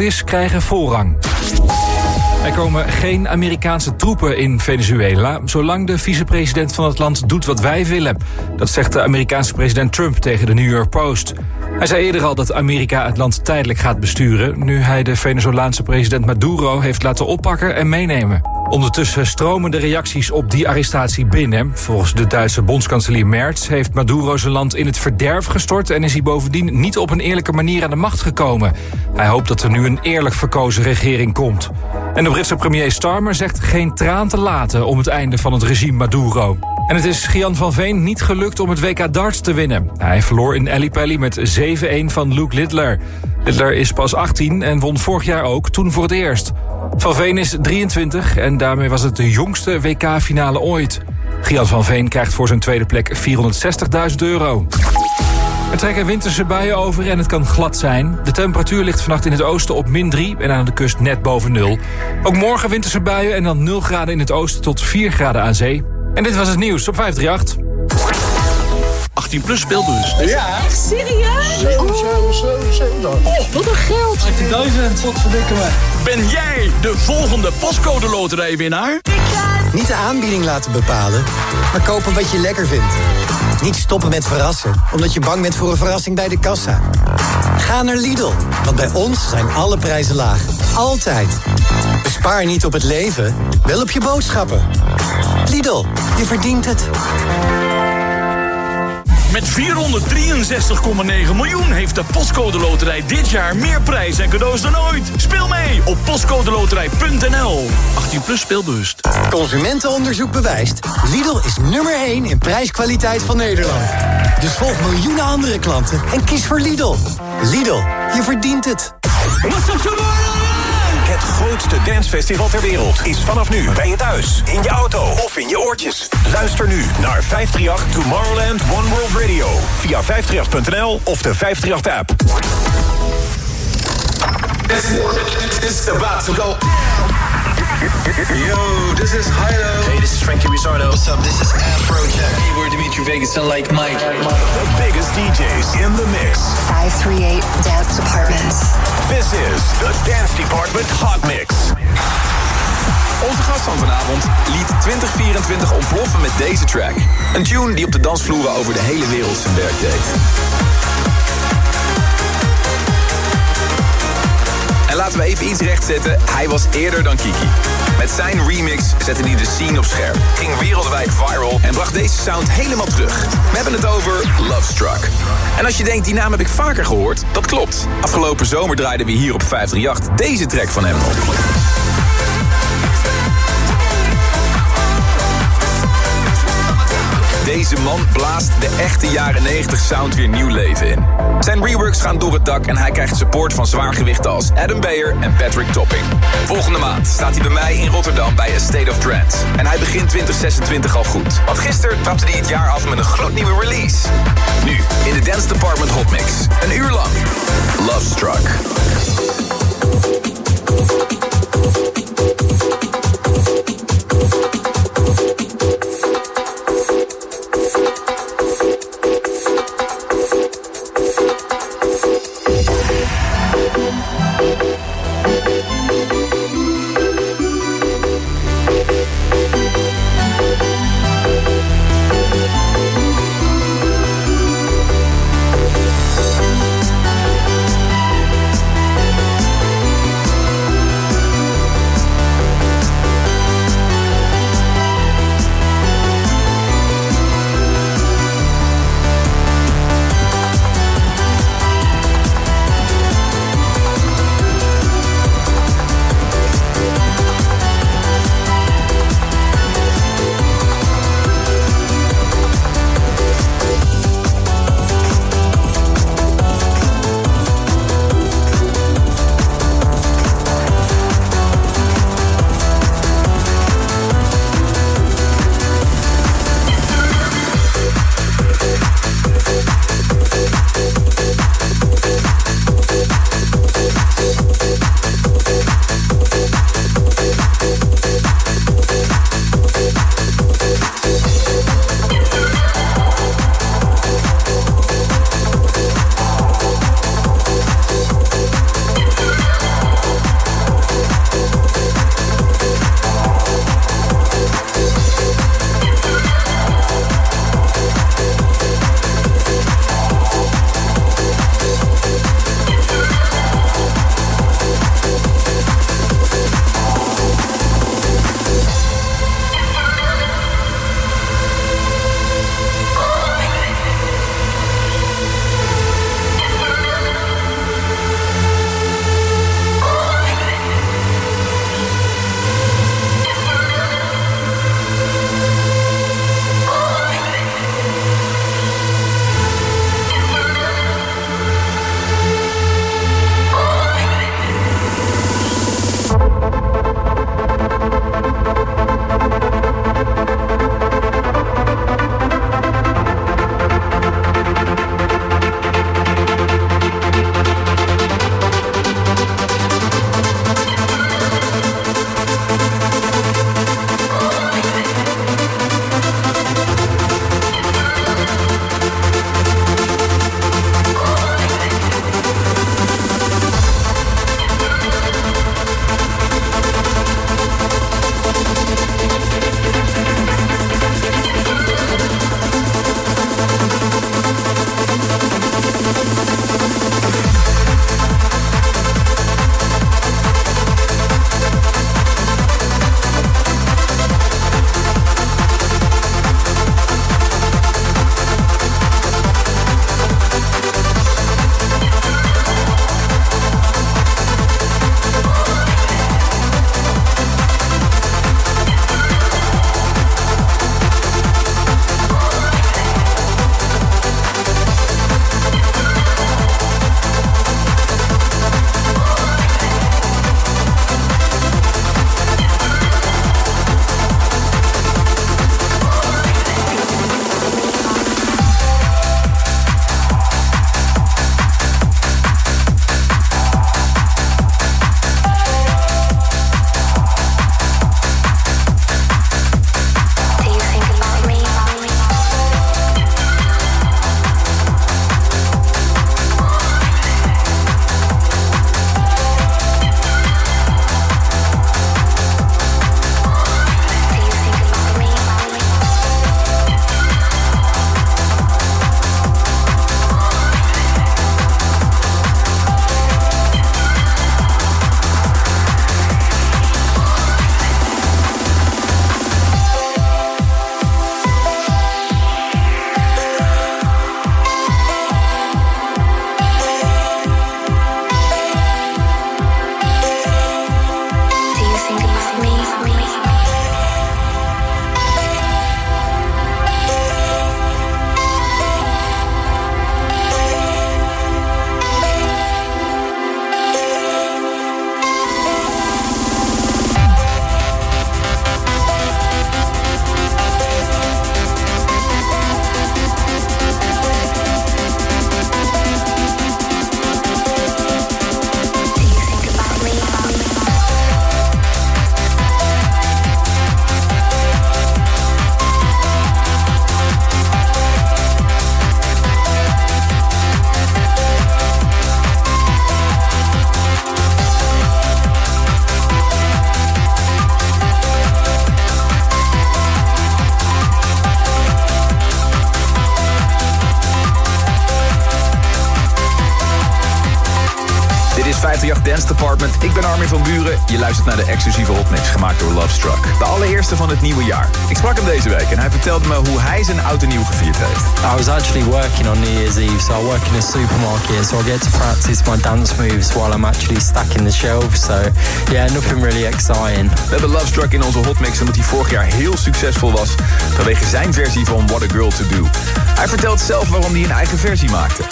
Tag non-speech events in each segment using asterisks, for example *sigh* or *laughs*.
is, krijgen voorrang. Er komen geen Amerikaanse troepen in Venezuela... zolang de vicepresident van het land doet wat wij willen. Dat zegt de Amerikaanse president Trump tegen de New York Post. Hij zei eerder al dat Amerika het land tijdelijk gaat besturen... nu hij de Venezolaanse president Maduro heeft laten oppakken en meenemen. Ondertussen stromen de reacties op die arrestatie binnen. Volgens de Duitse bondskanselier Merz heeft Maduro zijn land in het verderf gestort... en is hij bovendien niet op een eerlijke manier aan de macht gekomen. Hij hoopt dat er nu een eerlijk verkozen regering komt. En de Britse premier Starmer zegt geen traan te laten... om het einde van het regime Maduro. En het is Gian van Veen niet gelukt om het WK darts te winnen. Hij verloor in Ellipelli met 7-1 van Luke Littler. Littler is pas 18 en won vorig jaar ook, toen voor het eerst. Van Veen is 23 en daarmee was het de jongste WK-finale ooit. Gian van Veen krijgt voor zijn tweede plek 460.000 euro. Er trekken winterse buien over en het kan glad zijn. De temperatuur ligt vannacht in het oosten op min 3 en aan de kust net boven 0. Ook morgen winterse buien en dan 0 graden in het oosten tot 4 graden aan zee. En dit was het nieuws op 538. 18 plus speelbus. Ja. Echt serieus? 7, 7, 7, 7. Oh, wat een geld. 18.000, wat verdikken me. Ben jij de volgende postcode loterijwinnaar? Niet de aanbieding laten bepalen, maar kopen wat je lekker vindt. Niet stoppen met verrassen, omdat je bang bent voor een verrassing bij de kassa. Ga naar Lidl, want bij ons zijn alle prijzen laag. Altijd. Bespaar niet op het leven, wel op je boodschappen. Lidl, je verdient het. Met 463,9 miljoen heeft de Postcode Loterij dit jaar meer prijs en cadeaus dan ooit. Speel mee op postcodeloterij.nl. 18 plus speelbewust. Consumentenonderzoek bewijst. Lidl is nummer 1 in prijskwaliteit van Nederland. Dus volg miljoenen andere klanten en kies voor Lidl. Lidl, je verdient het. What's up tomorrow? Het grootste dancefestival ter wereld is vanaf nu bij je thuis, in je auto of in je oortjes. Luister nu naar 538 Tomorrowland One World Radio via 538.nl of de 538-app. It's about to go. Yo, this is Hylo. Hey, this is Frankie Rizzardo. What's up? This is Afrojack. Hey, we're Dimitri Vegas and like Mike. The biggest DJs in the mix. 538 Dance Department. This is the Dance Department Hot Mix. Onze gast van vanavond liet 2024 ontploffen met deze track. Een tune die op de dansvloeren over de hele wereld zijn werk deed. En laten we even iets rechtzetten. Hij was eerder dan Kiki. Met zijn remix zette hij de scene op scherp. Ging wereldwijd viral en bracht deze sound helemaal terug. We hebben het over Love Struck. En als je denkt, die naam heb ik vaker gehoord, dat klopt. Afgelopen zomer draaiden we hier op 538 deze track van hem op. Deze man blaast de echte jaren 90 sound weer nieuw leven in. Zijn reworks gaan door het dak en hij krijgt support van zwaargewichten als Adam Beyer en Patrick Topping. Volgende maand staat hij bij mij in Rotterdam bij A State of Trance. En hij begint 2026 al goed. Want gisteren trapte hij het jaar af met een gloednieuwe release. Nu in de Dance Department Hot Mix. Een uur lang. Love Struck. Naar de exclusieve hotmix gemaakt door Love Struck. De allereerste van het nieuwe jaar. Ik sprak hem deze week en hij vertelde me hoe hij zijn oud en nieuw gevierd heeft. I was actually working on New Year's Eve, so I work in a supermarket, so I get to practice my dance moves while I'm actually stacking the shelves. So yeah, nothing really exciting. We hebben Love Struck in onze hotmix omdat hij vorig jaar heel succesvol was vanwege zijn versie van What a Girl to Do. Hij vertelt zelf waarom hij een eigen versie maakte.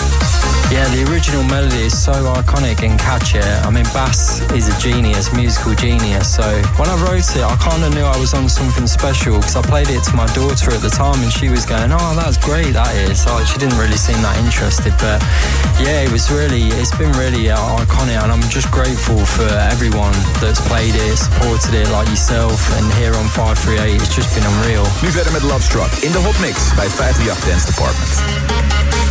Yeah, the original melody is so iconic and catchy. I mean, Bass is a genius, musical genius. So when I wrote it, I kind of knew I was on something special because I played it to my daughter at the time and she was going, oh, that's great, that is. So she didn't really seem that interested. But yeah, it was really, it's been really uh, iconic and I'm just grateful for everyone that's played it, supported it, like yourself. And here on 538, it's just been unreal. Nu verder met Love Struck in the de hotmix bij 538 Dance Department.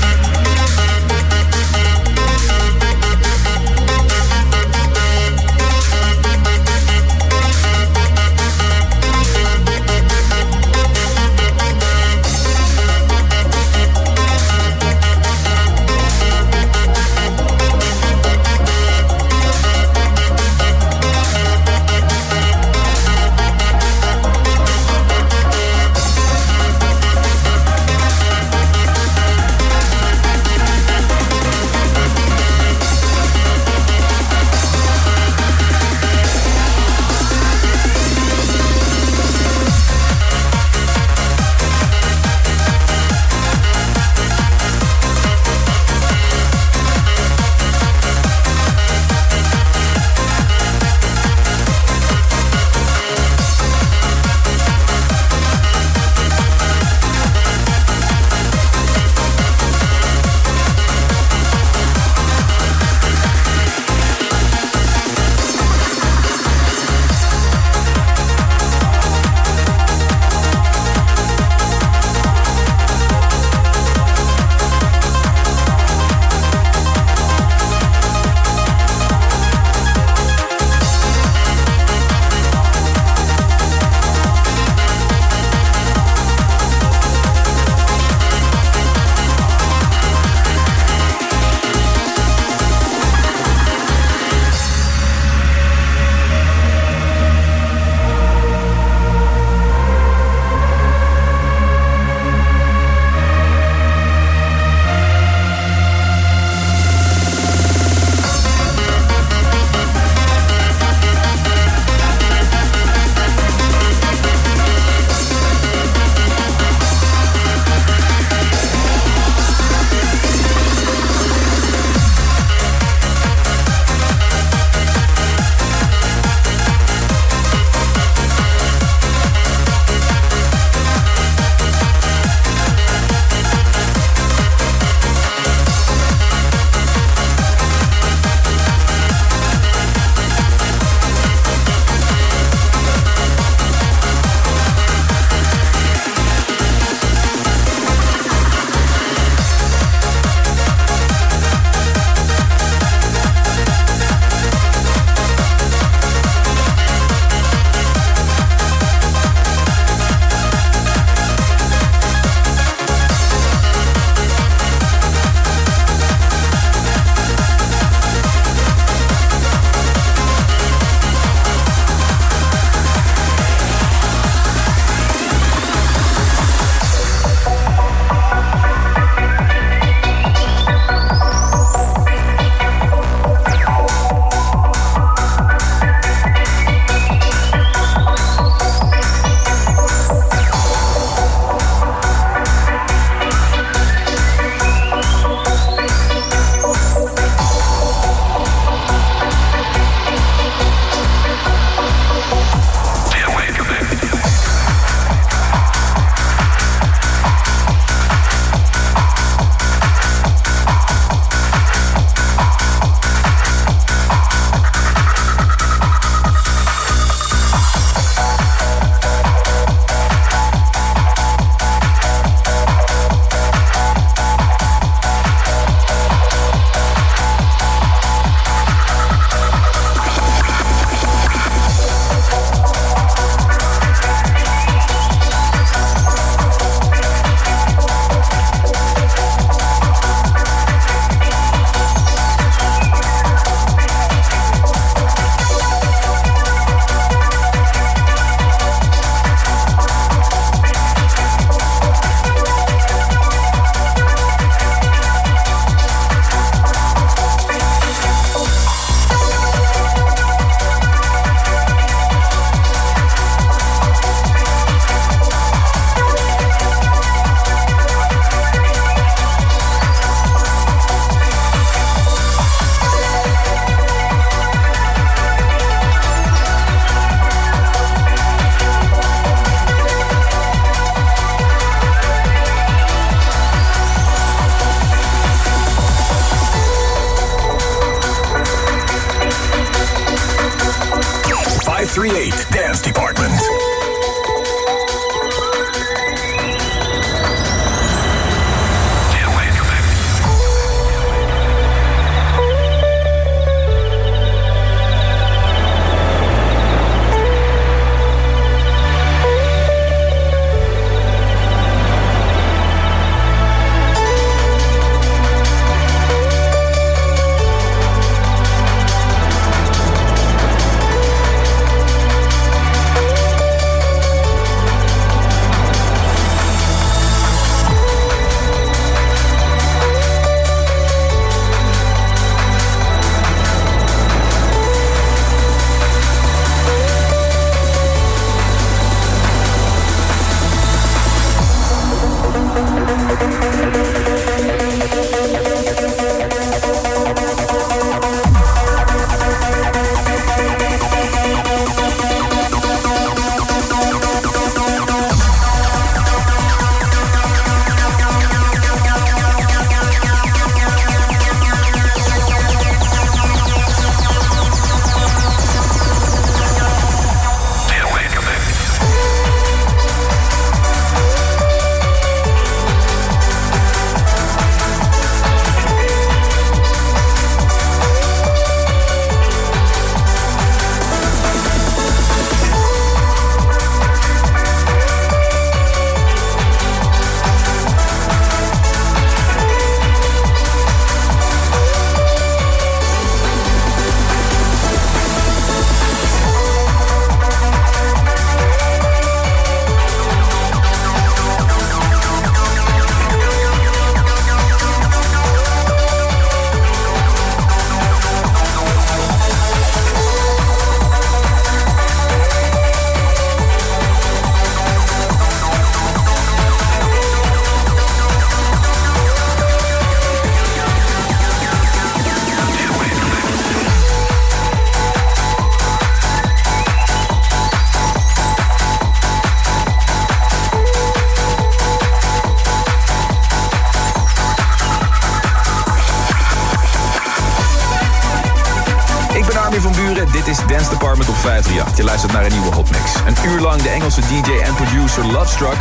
538. Je luistert naar een nieuwe hotmix. Een uur lang de Engelse DJ en producer Lovestruck.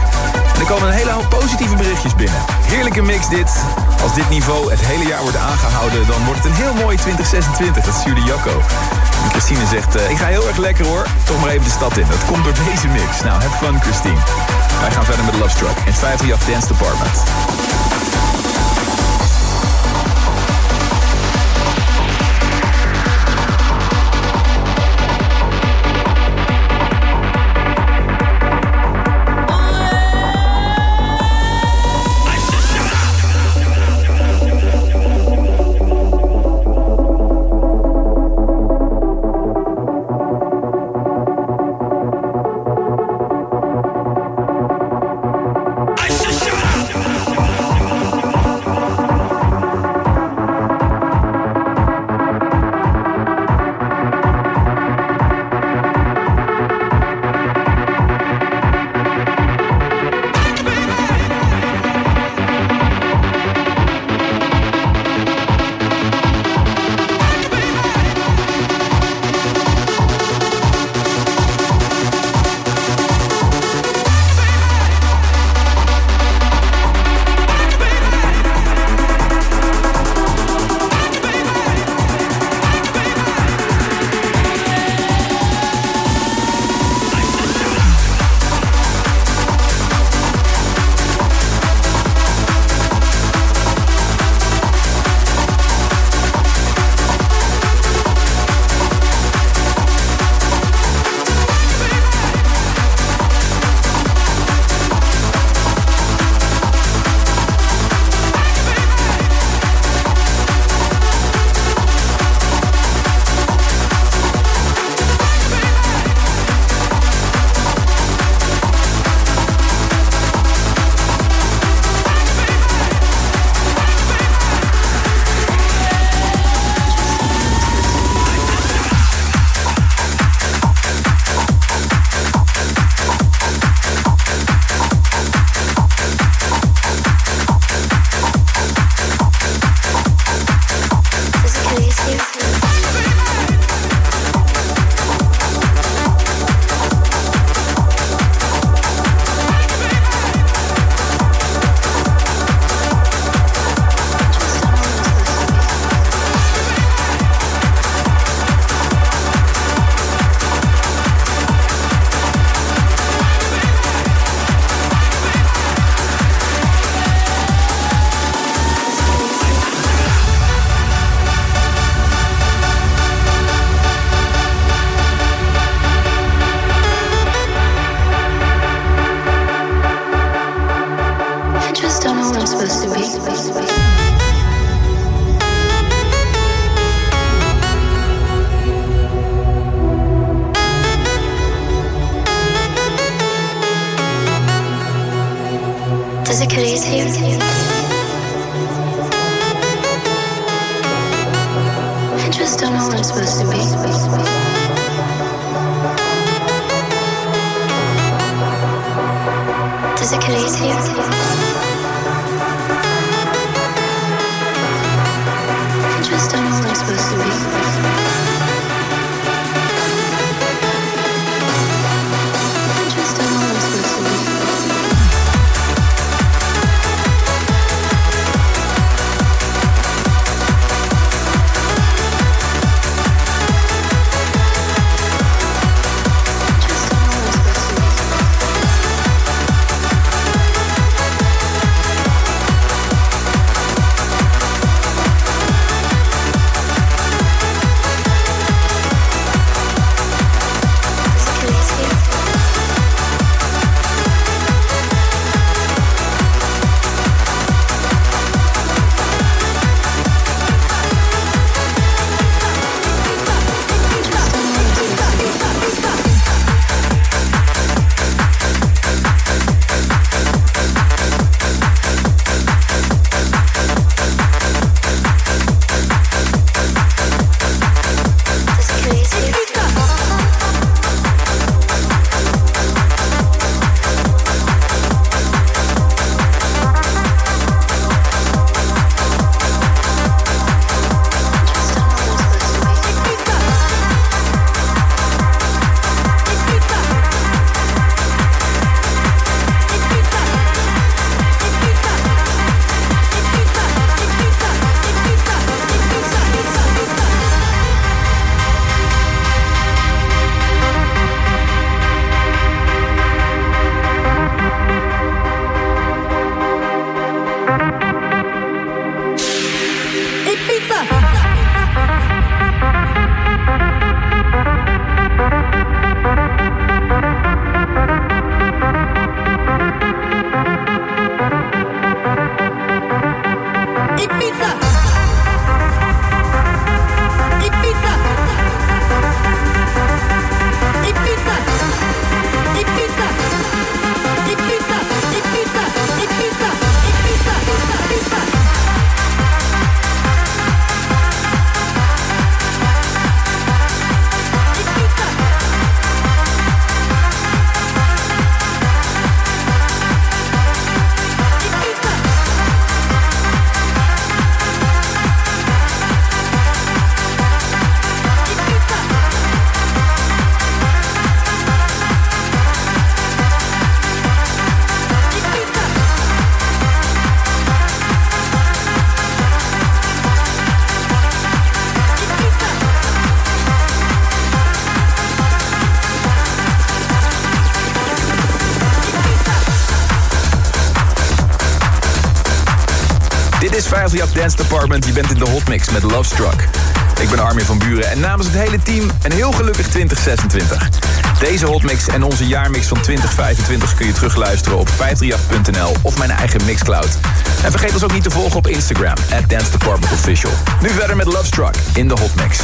En er komen een hele hoop positieve berichtjes binnen. Heerlijke mix dit. Als dit niveau het hele jaar wordt aangehouden, dan wordt het een heel mooi 2026. Dat stuurde Jacco. En Christine zegt, eh, ik ga heel erg lekker hoor. Toch maar even de stad in. Dat komt door deze mix. Nou, have fun Christine. Wij gaan verder met Lovestruck in het 538 Dance Department. Just don't know what it's supposed to be. Does Achilles heal? I just don't know what it's supposed to be. Dance Department. Je bent in de Hotmix met Love Struck. Ik ben Armin van Buren en namens het hele team een heel gelukkig 2026. Deze Hotmix en onze jaarmix van 2025 kun je terugluisteren op 538.nl of mijn eigen Mixcloud. En vergeet ons ook niet te volgen op Instagram, at Dance Department Official. Nu verder met Love Struck in de Hotmix.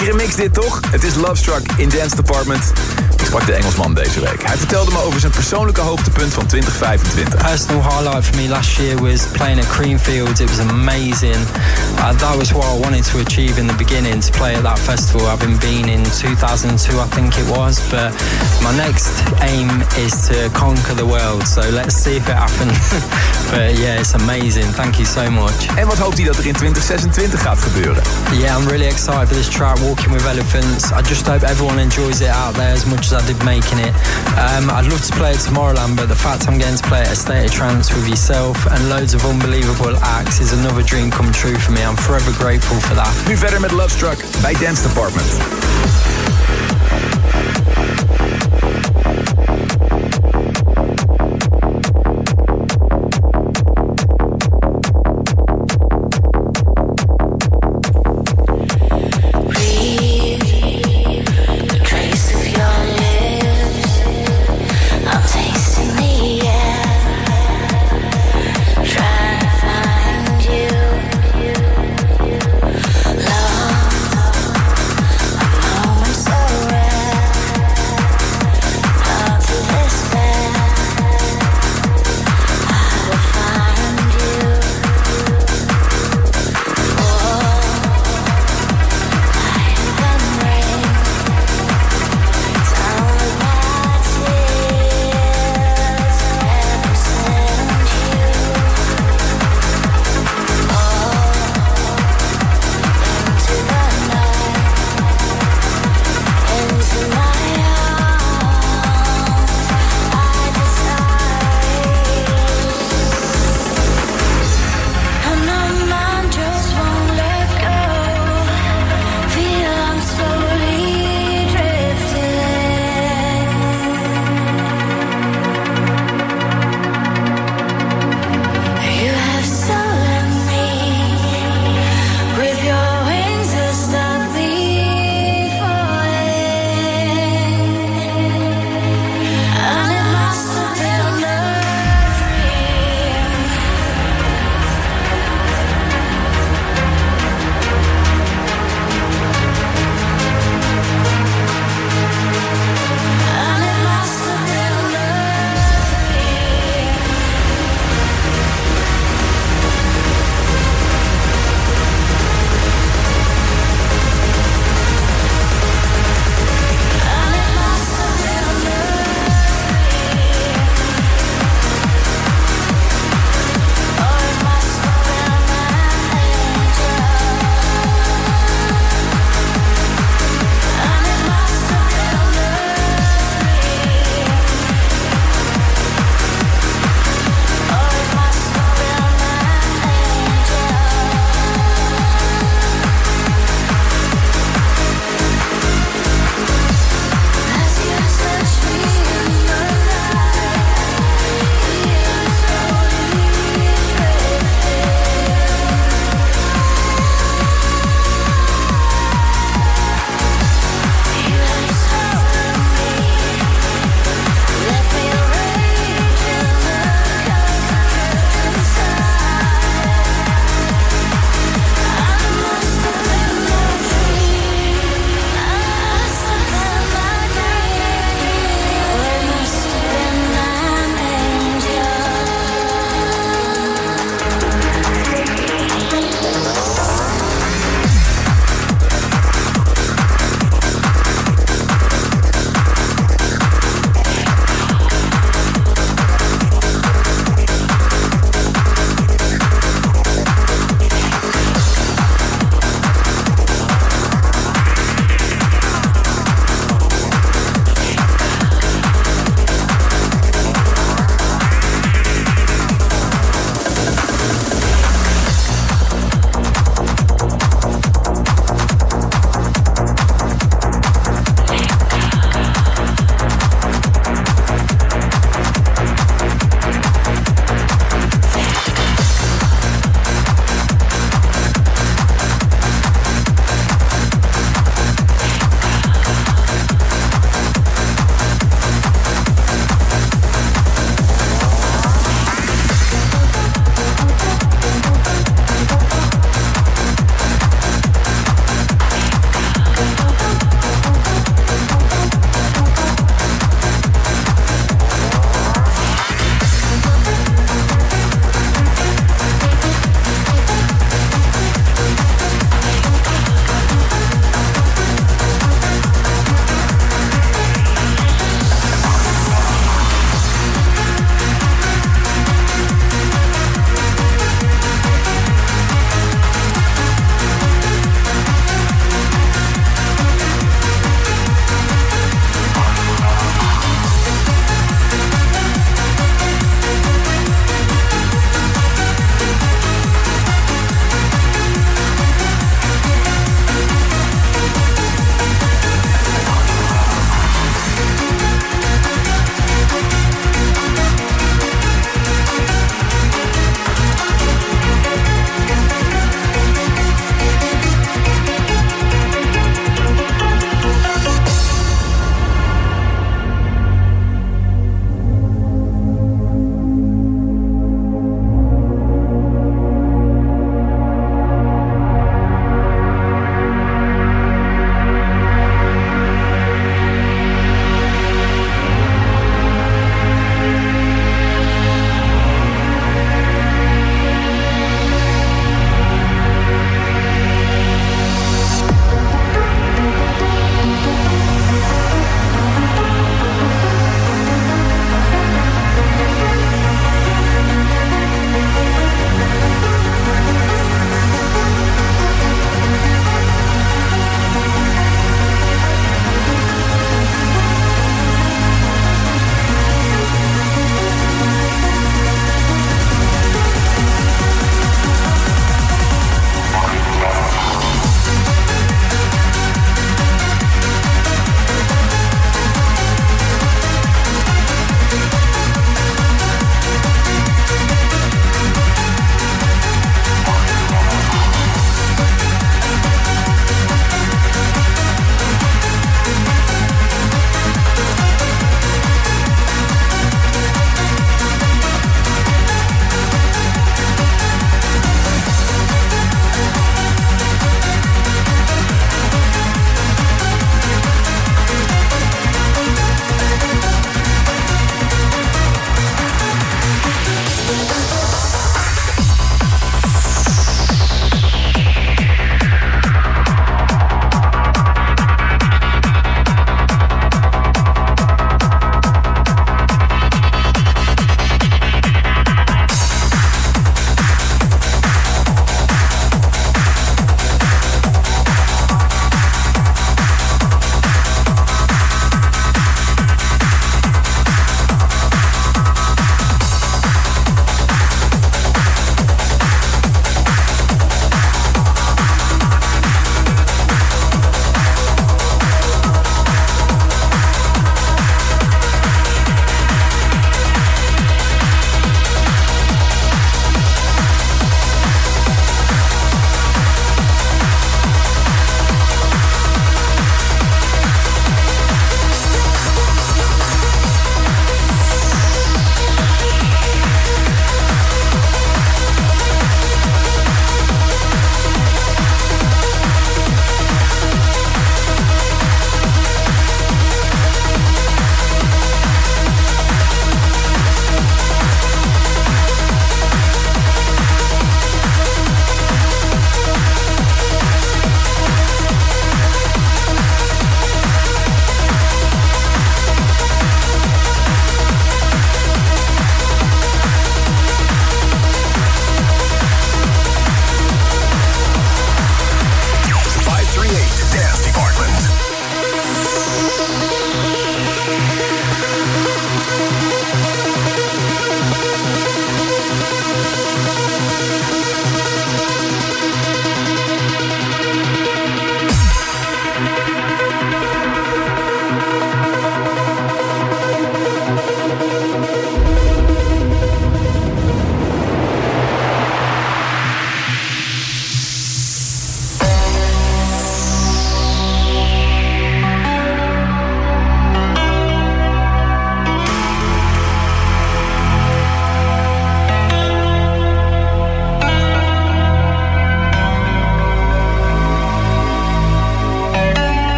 Is dit toch? Het is Love Struck in Dance Department. Sprak de Engelsman deze week. Hij vertelde me over zijn persoonlijke hoogtepunt van 2025. Personal highlight for me last year was playing at Creamfields. It was amazing. Uh, that was what I wanted to achieve in the beginning, to play at that festival, having been in 2002, I think it was. But my next aim is to conquer the world. So let's see if it happens. *laughs* but yeah, it's amazing. Thank you so much. En wat hoopt hij dat er in 2026 gaat gebeuren? Yeah, I'm really excited for this track, Walking with Elephants. I just hope everyone enjoys it out there as much as I making it. Um, I'd love to play it tomorrow, Tomorrowland, but the fact I'm getting to play it at State of Trance with yourself and loads of unbelievable acts is another dream come true for me. I'm forever grateful for that. Verder met Love Struck bij Dance Department.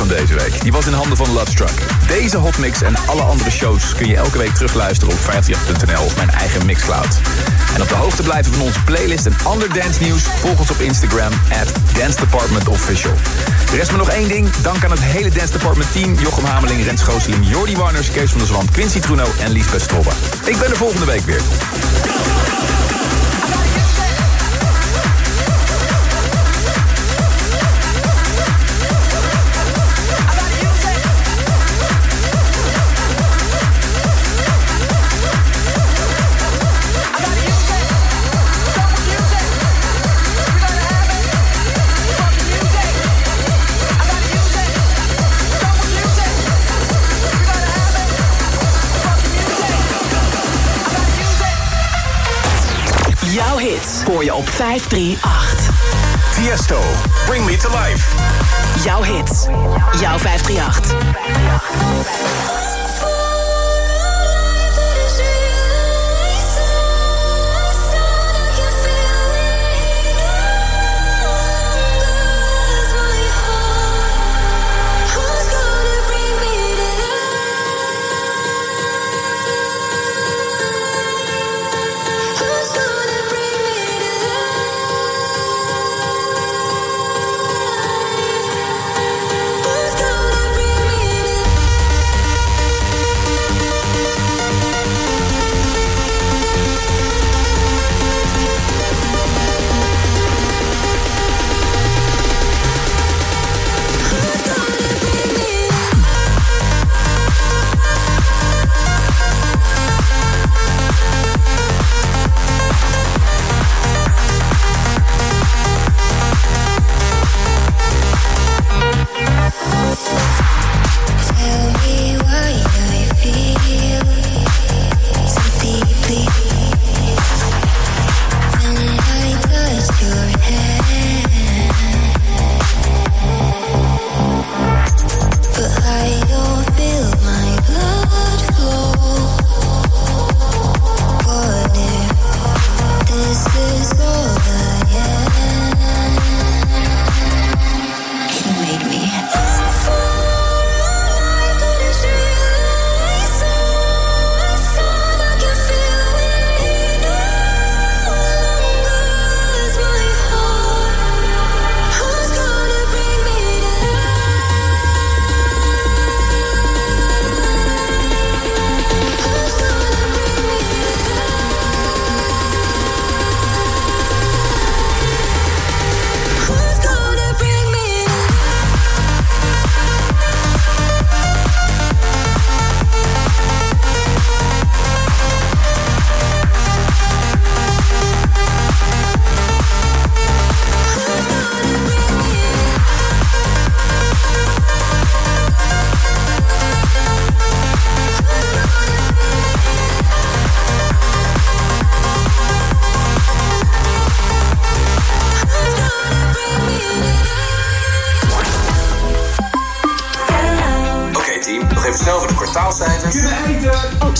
Van deze week. Die was in handen van Lovestruck. Deze hotmix en alle andere shows kun je elke week terugluisteren op 538.nl of mijn eigen Mixcloud. En op de hoogte blijven van onze playlist en ander dance nieuws, volg ons op Instagram at Dance Department Official. Er rest me nog één ding. Dank aan het hele Dance Department team. Jochem Hameling, Rens Gooseling, Jordi Warners, Kees van der Zwant, Quincy Truno en Liesbeth Strobbe. Ik ben er volgende week weer. Hoor je op 538. Tiesto, Bring Me To Life. Jouw hits. Jouw 538.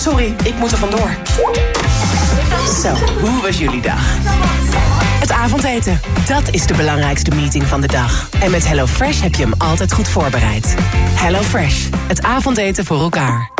Sorry, ik moet er vandoor. Zo, hoe was jullie dag? Het avondeten, dat is de belangrijkste meeting van de dag. En met HelloFresh heb je hem altijd goed voorbereid. HelloFresh, het avondeten voor elkaar.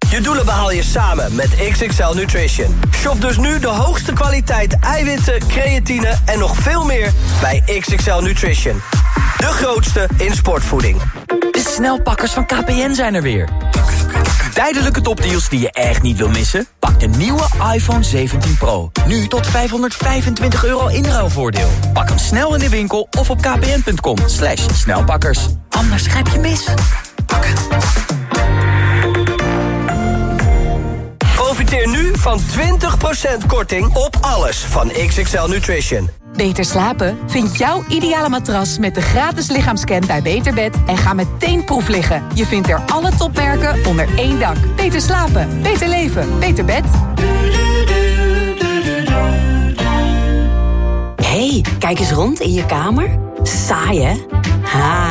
Je doelen behaal je samen met XXL Nutrition. Shop dus nu de hoogste kwaliteit eiwitten, creatine en nog veel meer bij XXL Nutrition. De grootste in sportvoeding. De snelpakkers van KPN zijn er weer. Tijdelijke topdeals die je echt niet wil missen? Pak de nieuwe iPhone 17 Pro. Nu tot 525 euro inruilvoordeel. Pak hem snel in de winkel of op kpn.com. Slash snelpakkers. Anders grijp je mis. Profiteer nu van 20% korting op alles van XXL Nutrition. Beter slapen? Vind jouw ideale matras met de gratis lichaamscan bij Beterbed en ga meteen proef liggen. Je vindt er alle topmerken onder één dak. Beter slapen, beter leven, beter bed. hey, kijk eens rond in je kamer. Saai, hè? Ha,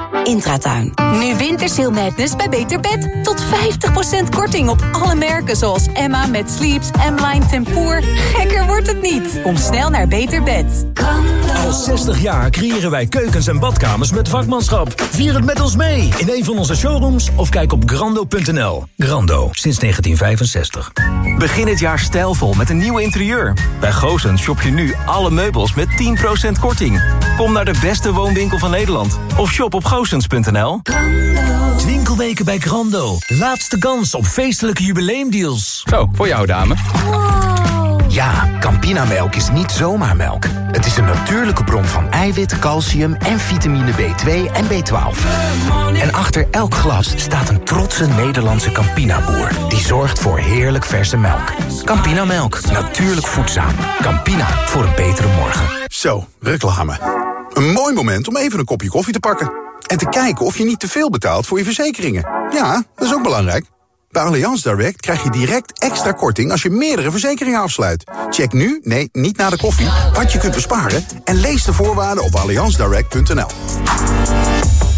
Intratuin. Nu Wintersail Madness bij Beter Bed. Tot 50% korting op alle merken zoals Emma met Sleeps, M-Line Tempoor. Gekker wordt het niet. Kom snel naar Beter Bed. Al 60 jaar creëren wij keukens en badkamers met vakmanschap. Vier het met ons mee in een van onze showrooms of kijk op grando.nl. Grando, sinds 1965. Begin het jaar stijlvol met een nieuw interieur. Bij Goosens shop je nu alle meubels met 10% korting. Kom naar de beste woonwinkel van Nederland of shop op goosens.nl. Winkelweken bij Grando. Laatste kans op feestelijke jubileumdeals. Zo, voor jou dame. Ja, Campinamelk is niet zomaar melk. Het is een natuurlijke bron van eiwit, calcium en vitamine B2 en B12. En achter elk glas staat een trotse Nederlandse Campina-boer... die zorgt voor heerlijk verse melk. Campinamelk, natuurlijk voedzaam. Campina, voor een betere morgen. Zo, reclame. Een mooi moment om even een kopje koffie te pakken. En te kijken of je niet te veel betaalt voor je verzekeringen. Ja, dat is ook belangrijk. Bij Allianz Direct krijg je direct extra korting als je meerdere verzekeringen afsluit. Check nu, nee, niet na de koffie, wat je kunt besparen... en lees de voorwaarden op allianzdirect.nl.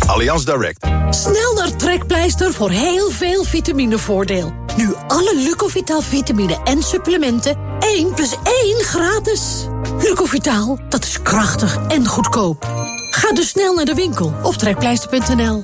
Allianz Direct. Snel naar Trekpleister voor heel veel vitaminevoordeel. Nu alle Lucovital vitamine en supplementen 1 plus 1 gratis. Lucovital, dat is krachtig en goedkoop. Ga dus snel naar de winkel of trekpleister.nl.